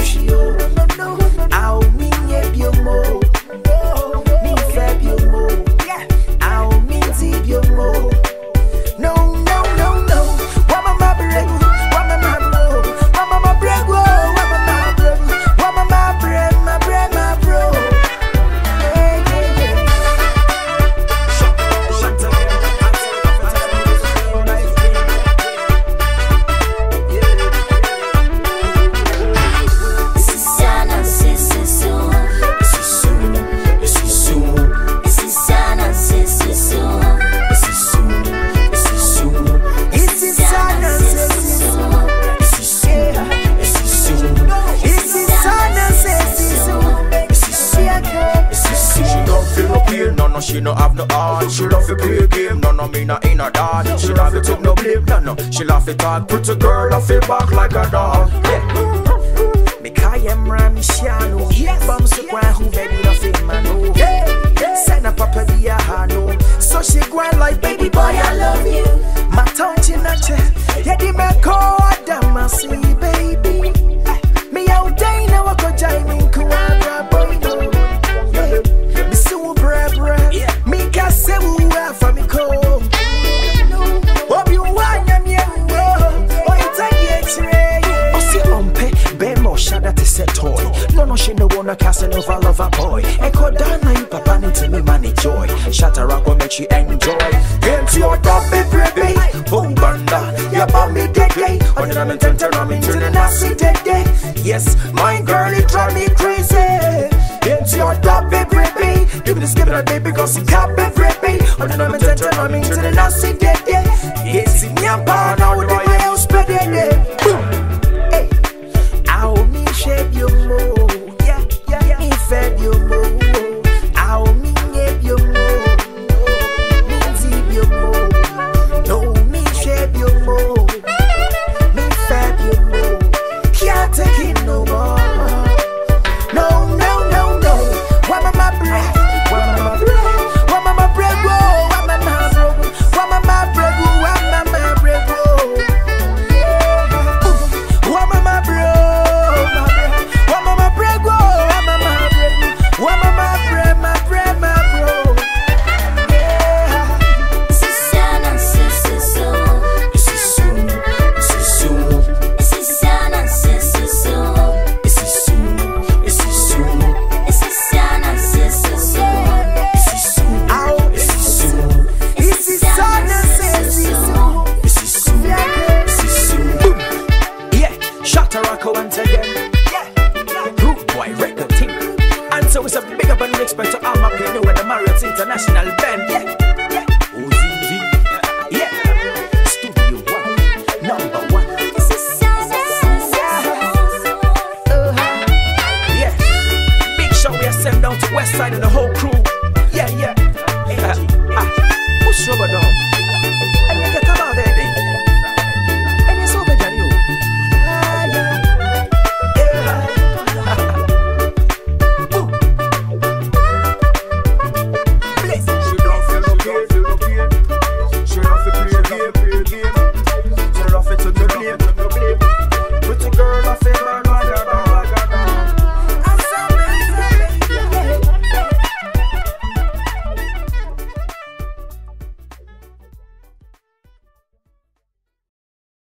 you no heart. She love to play game, no no me not in a dad. She love to take no blame, no no. She love to talk, pretty girl, I feel back like a dog. Yeah. Me kaya mra mi shiano Bam se kwa hu baby no fit mano Send a papa di a hano So she grind like baby boy I love you My tongue chinache Yeah di me no she no wanna cast an over love a boy. Echo dana you papa need to me money joy. Shatter up make you enjoy. Into your top baby. Boom banda. Ba me dead day On the name and I'm into the nasty dead day Yes my girl it drive me crazy. Into your top baby. Give me give me that baby cause you can't be baby On the name and I'm into the nasty dead day Yes me and pa now with my house better international band. Yeah, yeah. Oh, yeah. Studio one, number one. Uh-huh. Yeah. Big show we are sent down to and the whole crew. Yeah, yeah. Push rubber down.